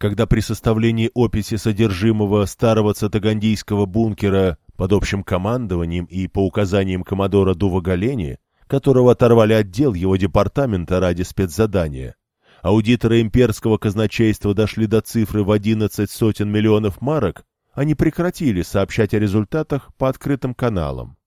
когда при составлении описи содержимого старого цитагандийского бункера под общим командованием и по указаниям коммодора Дувагалени, которого оторвали отдел его департамента ради спецзадания, аудиторы имперского казначейства дошли до цифры в 11 сотен миллионов марок, они прекратили сообщать о результатах по открытым каналам.